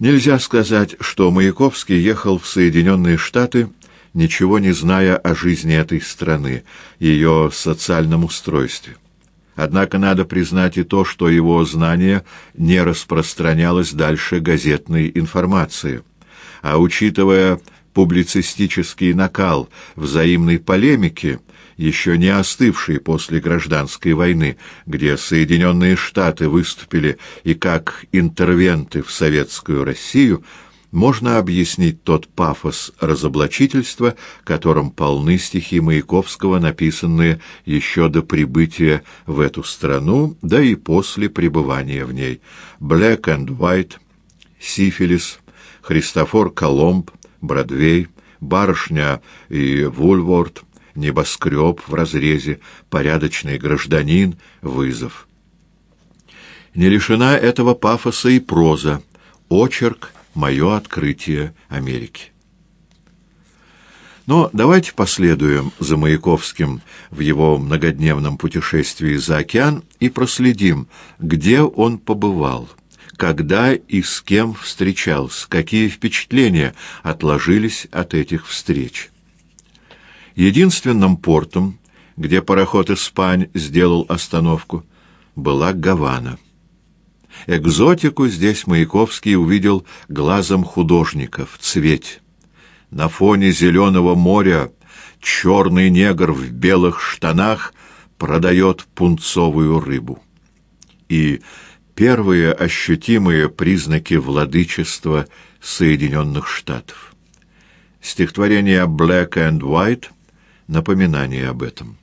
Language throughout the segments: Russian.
Нельзя сказать, что Маяковский ехал в Соединенные Штаты, ничего не зная о жизни этой страны, ее социальном устройстве. Однако надо признать и то, что его знание не распространялось дальше газетной информации. А учитывая публицистический накал взаимной полемики, еще не остывший после гражданской войны, где Соединенные Штаты выступили и как интервенты в советскую Россию, можно объяснить тот пафос разоблачительства, которым полны стихи Маяковского, написанные еще до прибытия в эту страну, да и после пребывания в ней. «Black and White», «Сифилис», «Христофор Коломб», «Бродвей», «Барышня» и «Вульворд», «Небоскреб» в разрезе, «Порядочный гражданин», «Вызов». Не лишена этого пафоса и проза, очерк мое открытие Америки. Но давайте последуем за Маяковским в его многодневном путешествии за океан и проследим, где он побывал, когда и с кем встречался, какие впечатления отложились от этих встреч. Единственным портом, где пароход «Испань» сделал остановку, была Гавана. Экзотику здесь Маяковский увидел глазом художника в цвете. На фоне зеленого моря черный негр в белых штанах продает пунцовую рыбу. И первые ощутимые признаки владычества Соединенных Штатов. Стихотворение «Black and White» — напоминание об этом.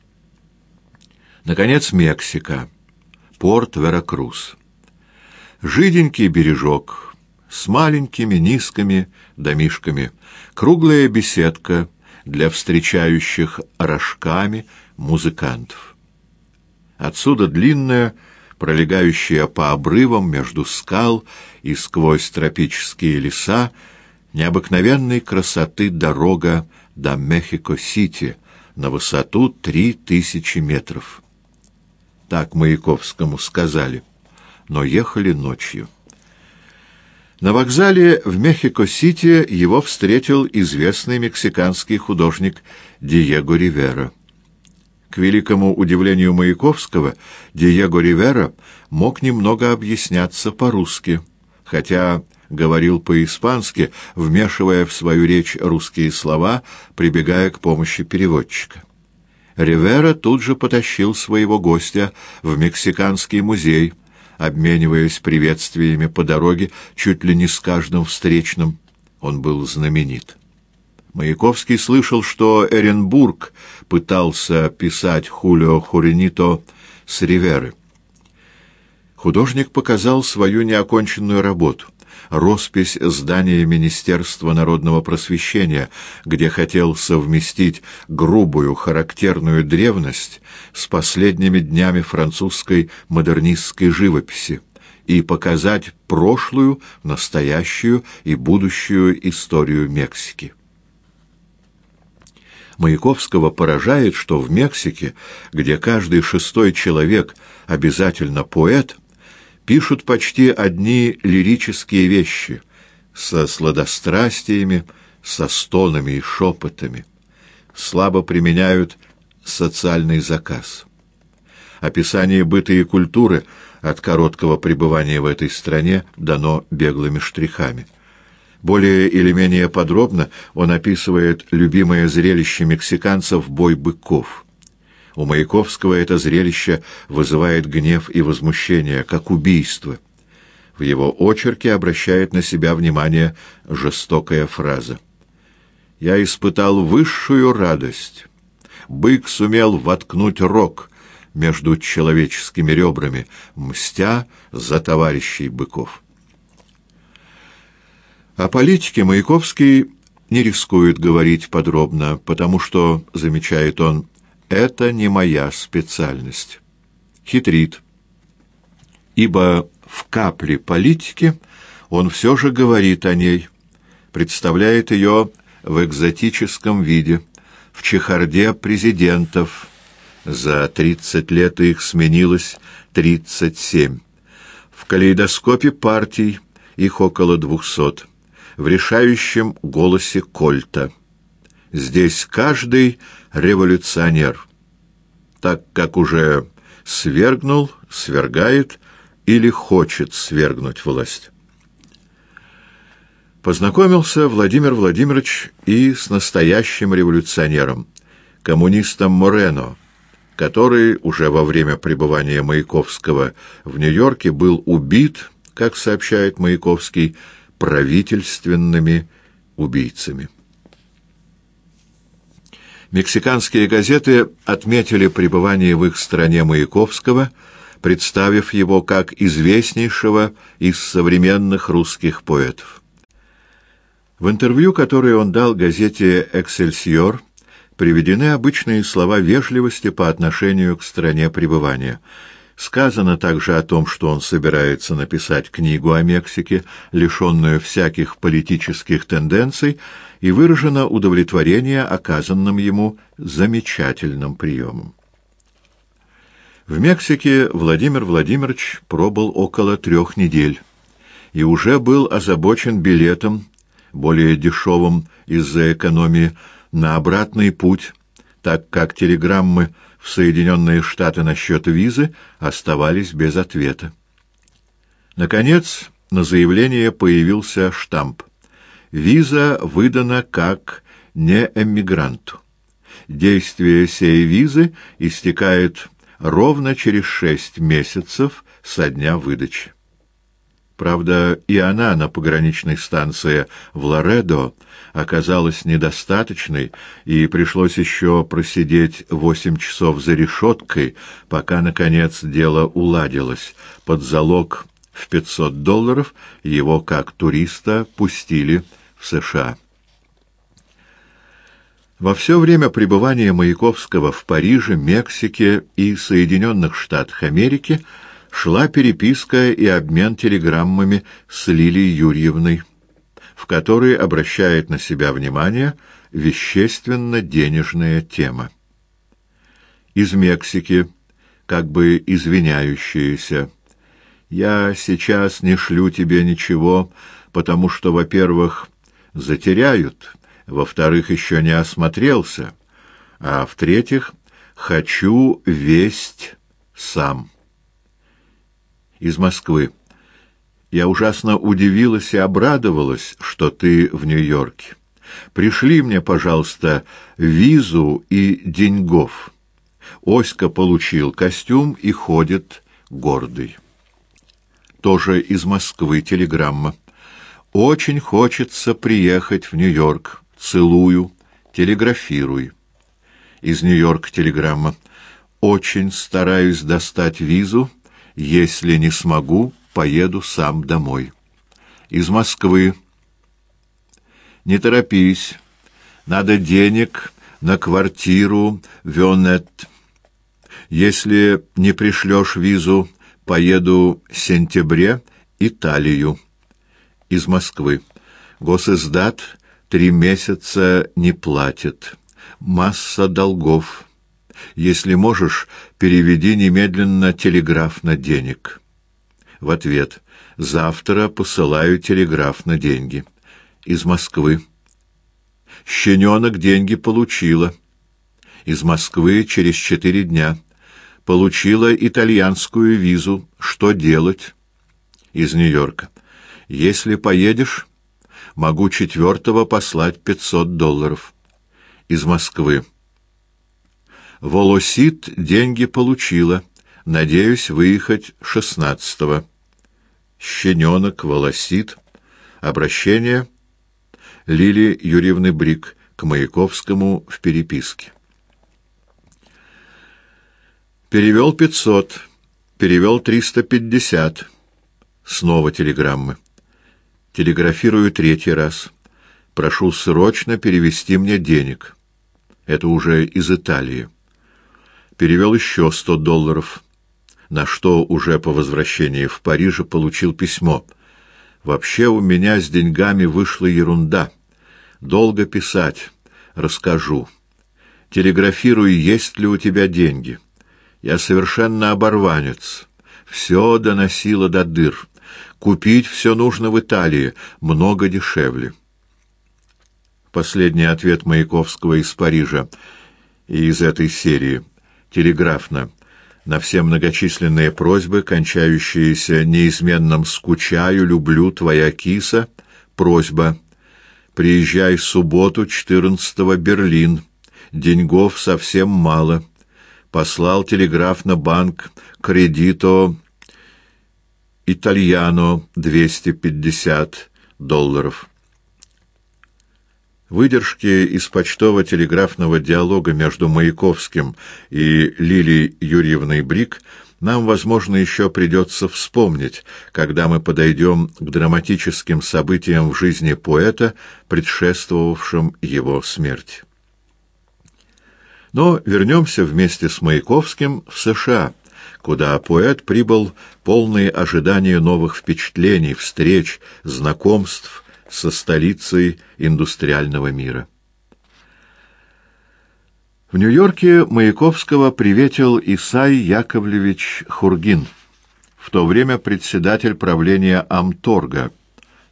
Наконец, Мексика. Порт Веракрус. Жиденький бережок с маленькими низкими домишками, круглая беседка для встречающих рожками музыкантов. Отсюда длинная, пролегающая по обрывам между скал и сквозь тропические леса, необыкновенной красоты дорога до Мехико-Сити на высоту три тысячи метров. Так Маяковскому сказали но ехали ночью. На вокзале в Мехико-Сити его встретил известный мексиканский художник Диего Ривера. К великому удивлению Маяковского, Диего Ривера мог немного объясняться по-русски, хотя говорил по-испански, вмешивая в свою речь русские слова, прибегая к помощи переводчика. Ривера тут же потащил своего гостя в Мексиканский музей, обмениваясь приветствиями по дороге чуть ли не с каждым встречным. Он был знаменит. Маяковский слышал, что Эренбург пытался писать Хулио Хуринито с Риверы. Художник показал свою неоконченную работу — роспись здания Министерства народного просвещения, где хотел совместить грубую характерную древность с последними днями французской модернистской живописи и показать прошлую, настоящую и будущую историю Мексики. Маяковского поражает, что в Мексике, где каждый шестой человек обязательно поэт, пишут почти одни лирические вещи, со сладострастиями, со стонами и шепотами. Слабо применяют социальный заказ. Описание быта и культуры от короткого пребывания в этой стране дано беглыми штрихами. Более или менее подробно он описывает любимое зрелище мексиканцев «Бой быков». У Маяковского это зрелище вызывает гнев и возмущение, как убийство. В его очерке обращает на себя внимание жестокая фраза. «Я испытал высшую радость. Бык сумел воткнуть рог между человеческими ребрами, мстя за товарищей быков». О политике Маяковский не рискует говорить подробно, потому что, замечает он, это не моя специальность. Хитрит. Ибо в капле политики он все же говорит о ней, представляет ее в экзотическом виде, в чехарде президентов. За тридцать лет их сменилось тридцать семь. В калейдоскопе партий их около двухсот, в решающем голосе Кольта. Здесь каждый революционер, так как уже свергнул, свергает или хочет свергнуть власть. Познакомился Владимир Владимирович и с настоящим революционером, коммунистом Морено, который уже во время пребывания Маяковского в Нью-Йорке был убит, как сообщает Маяковский, правительственными убийцами. Мексиканские газеты отметили пребывание в их стране Маяковского, представив его как известнейшего из современных русских поэтов. В интервью, которое он дал газете «Эксельсиор», приведены обычные слова вежливости по отношению к стране пребывания – Сказано также о том, что он собирается написать книгу о Мексике, лишенную всяких политических тенденций, и выражено удовлетворение оказанным ему замечательным приемом. В Мексике Владимир Владимирович пробыл около трех недель и уже был озабочен билетом, более дешевым из-за экономии, на обратный путь, так как телеграммы в Соединенные Штаты насчет визы оставались без ответа. Наконец, на заявление появился штамп. Виза выдана как не эмигранту. Действие сей визы истекает ровно через шесть месяцев со дня выдачи. Правда, и она на пограничной станции в Лоредо оказалась недостаточной, и пришлось еще просидеть восемь часов за решеткой, пока, наконец, дело уладилось. Под залог в пятьсот долларов его, как туриста, пустили в США. Во все время пребывания Маяковского в Париже, Мексике и Соединенных Штатах Америки – шла переписка и обмен телеграммами с Лилией Юрьевной, в которой обращает на себя внимание вещественно-денежная тема. Из Мексики, как бы извиняющаяся, «Я сейчас не шлю тебе ничего, потому что, во-первых, затеряют, во-вторых, еще не осмотрелся, а в-третьих, хочу весть сам» из Москвы. Я ужасно удивилась и обрадовалась, что ты в Нью-Йорке. Пришли мне, пожалуйста, визу и деньгов. Оська получил костюм и ходит гордый. Тоже из Москвы телеграмма. Очень хочется приехать в Нью-Йорк. Целую. Телеграфируй. Из Нью-Йорка телеграмма. Очень стараюсь достать визу если не смогу, поеду сам домой. Из Москвы. Не торопись. Надо денег на квартиру Вёнет. Если не пришлешь визу, поеду в сентябре Италию. Из Москвы. Госиздат три месяца не платит. Масса долгов. Если можешь, переведи немедленно телеграф на денег. В ответ. Завтра посылаю телеграф на деньги. Из Москвы. Щененок деньги получила. Из Москвы через четыре дня. Получила итальянскую визу. Что делать? Из Нью-Йорка. Если поедешь, могу четвертого послать пятьсот долларов. Из Москвы. Волосит деньги получила. Надеюсь выехать шестнадцатого. Щененок, волосит. Обращение Лили Юрьевны Брик к Маяковскому в переписке. Перевел пятьсот. Перевел триста пятьдесят. Снова телеграммы. Телеграфирую третий раз. Прошу срочно перевести мне денег. Это уже из Италии перевел еще сто долларов, на что уже по возвращении в Париже получил письмо. «Вообще у меня с деньгами вышла ерунда. Долго писать. Расскажу. Телеграфируй, есть ли у тебя деньги. Я совершенно оборванец. Все доносило до дыр. Купить все нужно в Италии, много дешевле. Последний ответ Маяковского из Парижа и из этой серии. Телеграфно. На все многочисленные просьбы, кончающиеся неизменным «скучаю, люблю, твоя киса», просьба «Приезжай в субботу, 14-го, Берлин. Деньгов совсем мало» послал телеграф на банк «Кредито Итальяно» 250 долларов. Выдержки из почтово-телеграфного диалога между Маяковским и Лилией Юрьевной Брик нам, возможно, еще придется вспомнить, когда мы подойдем к драматическим событиям в жизни поэта, предшествовавшим его смерти. Но вернемся вместе с Маяковским в США, куда поэт прибыл полный ожидания новых впечатлений, встреч, знакомств со столицей индустриального мира. В Нью-Йорке Маяковского приветил Исай Яковлевич Хургин, в то время председатель правления Амторга,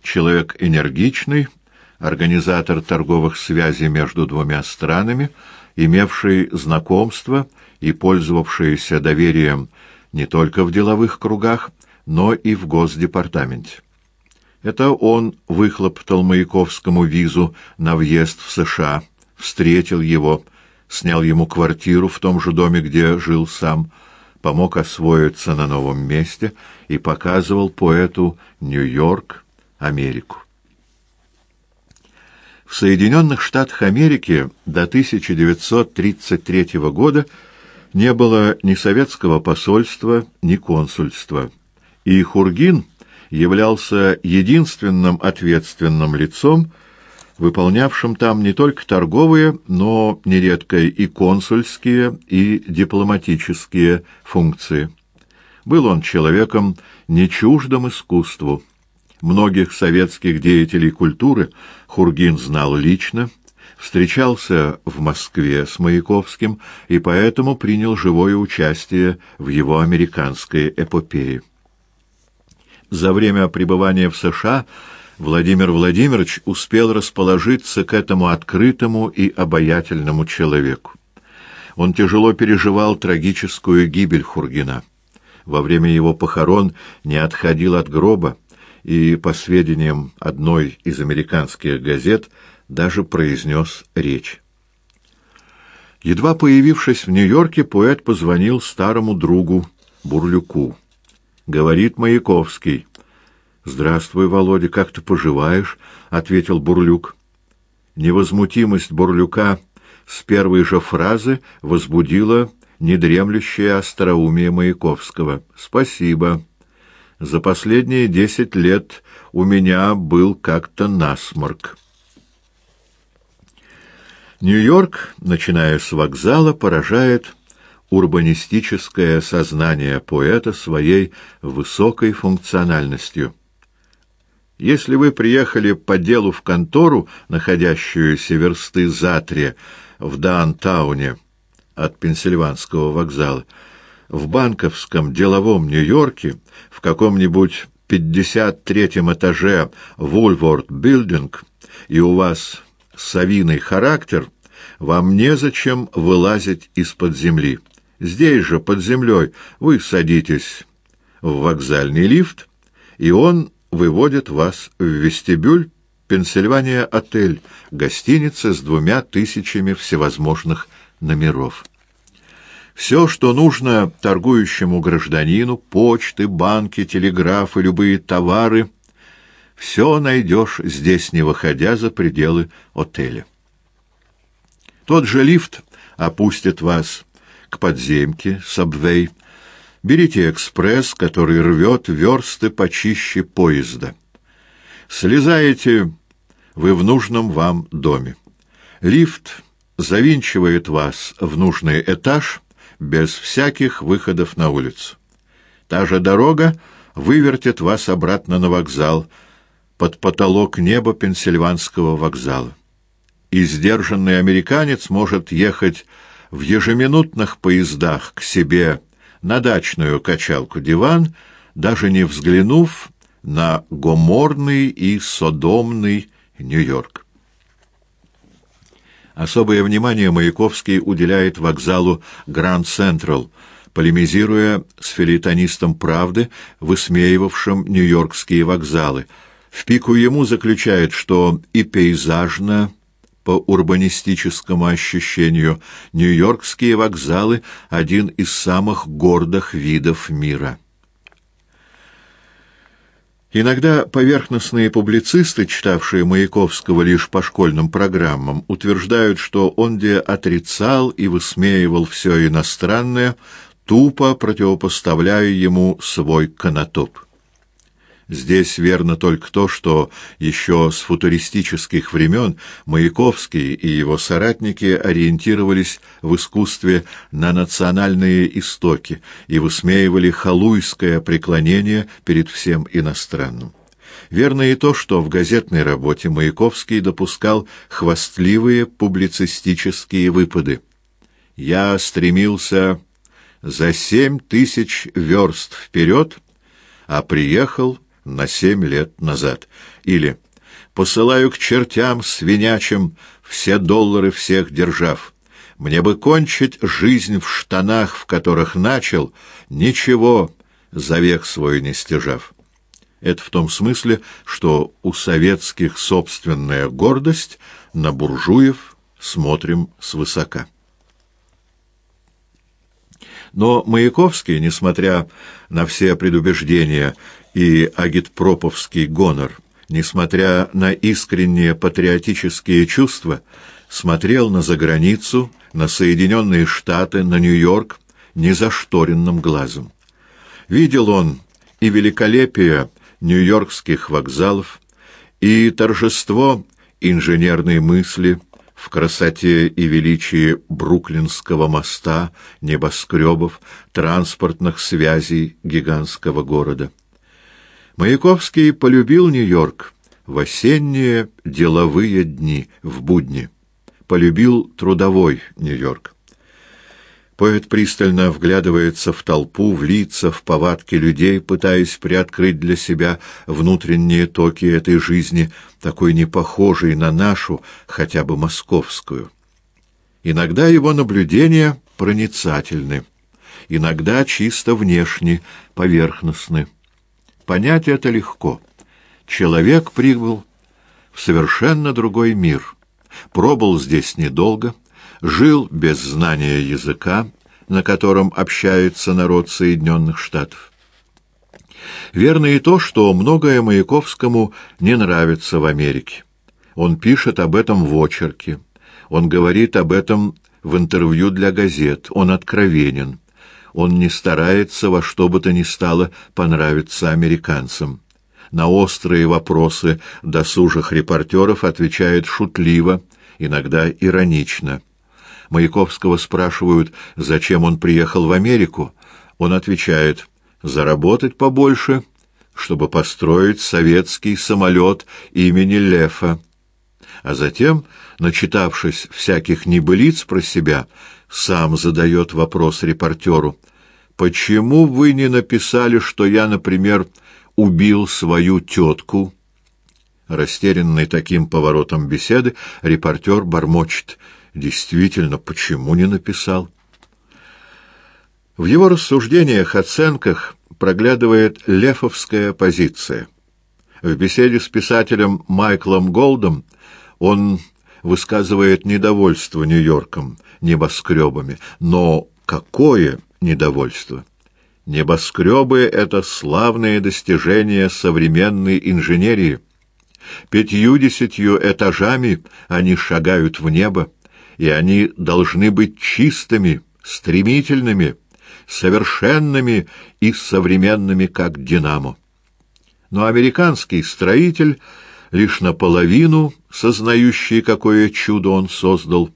человек энергичный, организатор торговых связей между двумя странами, имевший знакомство и пользовавшийся доверием не только в деловых кругах, но и в Госдепартаменте. Это он выхлоптал Маяковскому визу на въезд в США, встретил его, снял ему квартиру в том же доме, где жил сам, помог освоиться на новом месте и показывал поэту Нью-Йорк, Америку. В Соединенных Штатах Америки до 1933 года не было ни советского посольства, ни консульства, и Хургин являлся единственным ответственным лицом, выполнявшим там не только торговые, но нередко и консульские, и дипломатические функции. Был он человеком не чуждым искусству, Многих советских деятелей культуры Хургин знал лично, встречался в Москве с Маяковским и поэтому принял живое участие в его американской эпопее. За время пребывания в США Владимир Владимирович успел расположиться к этому открытому и обаятельному человеку. Он тяжело переживал трагическую гибель Хургина. Во время его похорон не отходил от гроба, и, по сведениям одной из американских газет, даже произнес речь. Едва появившись в Нью-Йорке, поэт позвонил старому другу Бурлюку. Говорит Маяковский. «Здравствуй, Володя, как ты поживаешь?» — ответил Бурлюк. Невозмутимость Бурлюка с первой же фразы возбудила недремлющее остроумие Маяковского. «Спасибо», за последние десять лет у меня был как-то насморк. Нью-Йорк, начиная с вокзала, поражает урбанистическое сознание поэта своей высокой функциональностью. Если вы приехали по делу в контору, находящуюся версты за три в Даунтауне от Пенсильванского вокзала, в банковском деловом Нью-Йорке, в каком-нибудь 53-м этаже Вульворд Билдинг, и у вас совиный характер, вам незачем вылазить из-под земли. Здесь же, под землей, вы садитесь в вокзальный лифт, и он выводит вас в вестибюль Пенсильвания отель, гостиница с двумя тысячами всевозможных номеров. Все, что нужно торгующему гражданину, почты, банки, телеграфы, любые товары, все найдешь здесь, не выходя за пределы отеля. Тот же лифт опустит вас к подземке, сабвей. Берите экспресс, который рвет версты почище поезда. Слезаете вы в нужном вам доме. Лифт завинчивает вас в нужный этаж — без всяких выходов на улицу. Та же дорога вывертит вас обратно на вокзал, под потолок неба Пенсильванского вокзала. И сдержанный американец может ехать в ежеминутных поездах к себе на дачную качалку-диван, даже не взглянув на гоморный и содомный Нью-Йорк. Особое внимание Маяковский уделяет вокзалу Гранд Централ, полемизируя с филитонистом «Правды», высмеивавшим нью-йоркские вокзалы. В пику ему заключает, что и пейзажно, по урбанистическому ощущению, нью-йоркские вокзалы — один из самых гордых видов мира. Иногда поверхностные публицисты, читавшие Маяковского лишь по школьным программам, утверждают, что он где отрицал и высмеивал все иностранное, тупо противопоставляя ему свой конотоп. Здесь верно только то, что еще с футуристических времен Маяковский и его соратники ориентировались в искусстве на национальные истоки и высмеивали халуйское преклонение перед всем иностранным. Верно и то, что в газетной работе Маяковский допускал хвастливые публицистические выпады. «Я стремился за семь тысяч верст вперед, а приехал на семь лет назад. Или «Посылаю к чертям свинячим все доллары всех держав. Мне бы кончить жизнь в штанах, в которых начал, ничего за век свой не стяжав». Это в том смысле, что у советских собственная гордость, на буржуев смотрим свысока. Но Маяковский, несмотря на все предубеждения и агитпроповский гонор, несмотря на искренние патриотические чувства, смотрел на заграницу, на Соединенные Штаты, на Нью-Йорк незашторенным глазом. Видел он и великолепие нью-йоркских вокзалов, и торжество инженерной мысли – в красоте и величии Бруклинского моста, небоскребов, транспортных связей гигантского города. Маяковский полюбил Нью-Йорк в осенние деловые дни, в будни. Полюбил трудовой Нью-Йорк. Поэт пристально вглядывается в толпу, в лица, в повадки людей, пытаясь приоткрыть для себя внутренние токи этой жизни, такой непохожей на нашу, хотя бы московскую. Иногда его наблюдения проницательны, иногда чисто внешне, поверхностны. Понять это легко. Человек прибыл в совершенно другой мир, пробыл здесь недолго, жил без знания языка, на котором общается народ Соединенных Штатов. Верно и то, что многое Маяковскому не нравится в Америке. Он пишет об этом в очерке, он говорит об этом в интервью для газет, он откровенен он не старается во что бы то ни стало понравиться американцам. На острые вопросы досужих репортеров отвечает шутливо, иногда иронично. Маяковского спрашивают, зачем он приехал в Америку. Он отвечает, заработать побольше, чтобы построить советский самолет имени Лефа. А затем, начитавшись всяких небылиц про себя, сам задает вопрос репортеру. «Почему вы не написали, что я, например, убил свою тетку?» Растерянный таким поворотом беседы, репортер бормочет. «Действительно, почему не написал?» В его рассуждениях, оценках проглядывает лефовская позиция. В беседе с писателем Майклом Голдом он высказывает недовольство Нью-Йорком, небоскребами. Но какое недовольство? Небоскребы — это славные достижения современной инженерии. Пятью-десятью этажами они шагают в небо, и они должны быть чистыми, стремительными, совершенными и современными, как «Динамо». Но американский строитель, лишь наполовину сознающий, какое чудо он создал,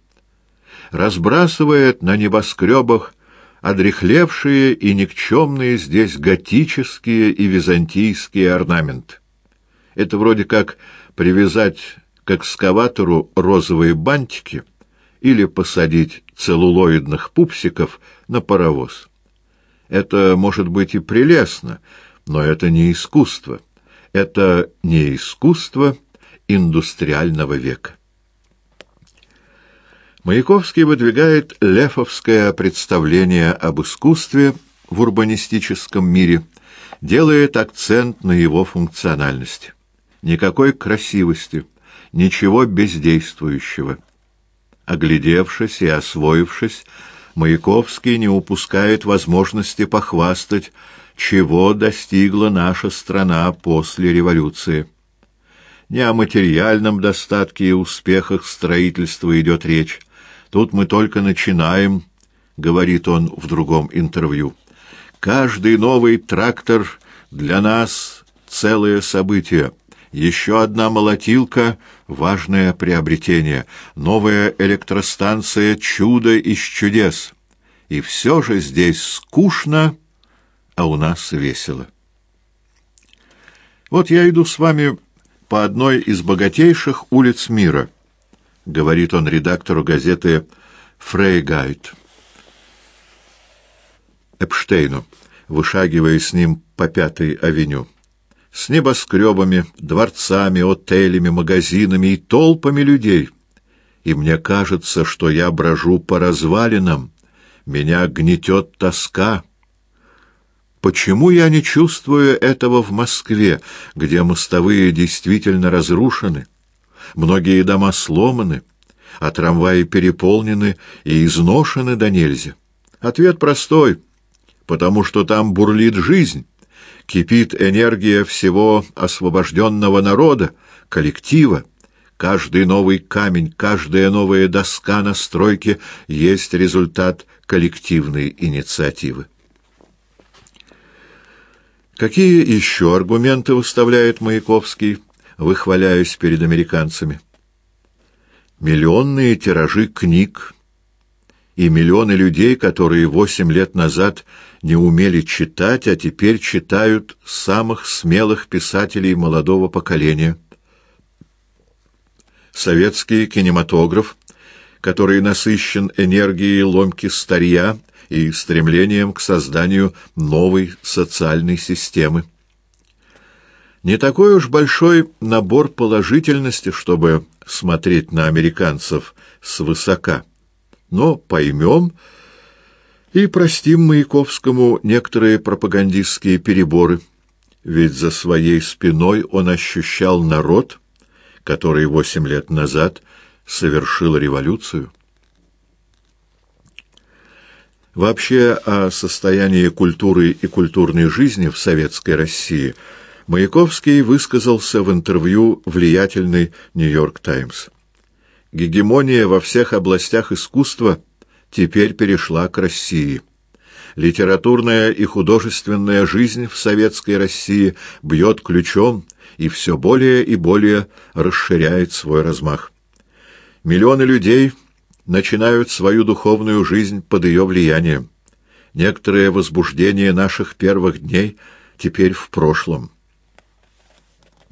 разбрасывает на небоскребах одрехлевшие и никчемные здесь готические и византийские орнаменты. Это вроде как привязать к экскаватору розовые бантики или посадить целлулоидных пупсиков на паровоз. Это может быть и прелестно, но это не искусство. Это не искусство индустриального века. Маяковский выдвигает лефовское представление об искусстве в урбанистическом мире, делает акцент на его функциональности. Никакой красивости, ничего бездействующего. Оглядевшись и освоившись, Маяковский не упускает возможности похвастать, чего достигла наша страна после революции. Не о материальном достатке и успехах строительства идет речь. Тут мы только начинаем, — говорит он в другом интервью. Каждый новый трактор для нас — целое событие. Еще одна молотилка — важное приобретение. Новая электростанция — чудо из чудес. И все же здесь скучно, а у нас весело. Вот я иду с вами по одной из богатейших улиц мира, — говорит он редактору газеты «Фрейгайт» Эпштейну, вышагивая с ним по Пятой авеню с небоскребами, дворцами, отелями, магазинами и толпами людей. И мне кажется, что я брожу по развалинам, меня гнетет тоска. Почему я не чувствую этого в Москве, где мостовые действительно разрушены, многие дома сломаны, а трамваи переполнены и изношены до нельзя? Ответ простой — потому что там бурлит жизнь кипит энергия всего освобожденного народа, коллектива. Каждый новый камень, каждая новая доска на стройке есть результат коллективной инициативы. Какие еще аргументы выставляет Маяковский, выхваляясь перед американцами? Миллионные тиражи книг и миллионы людей, которые восемь лет назад не умели читать, а теперь читают самых смелых писателей молодого поколения. Советский кинематограф, который насыщен энергией ломки старья и стремлением к созданию новой социальной системы. Не такой уж большой набор положительности, чтобы смотреть на американцев свысока. Но поймем, и простим Маяковскому некоторые пропагандистские переборы, ведь за своей спиной он ощущал народ, который восемь лет назад совершил революцию. Вообще о состоянии культуры и культурной жизни в советской России Маяковский высказался в интервью влиятельный «Нью-Йорк Таймс». Гегемония во всех областях искусства – теперь перешла к России. Литературная и художественная жизнь в советской России бьет ключом и все более и более расширяет свой размах. Миллионы людей начинают свою духовную жизнь под ее влиянием. Некоторое возбуждение наших первых дней теперь в прошлом.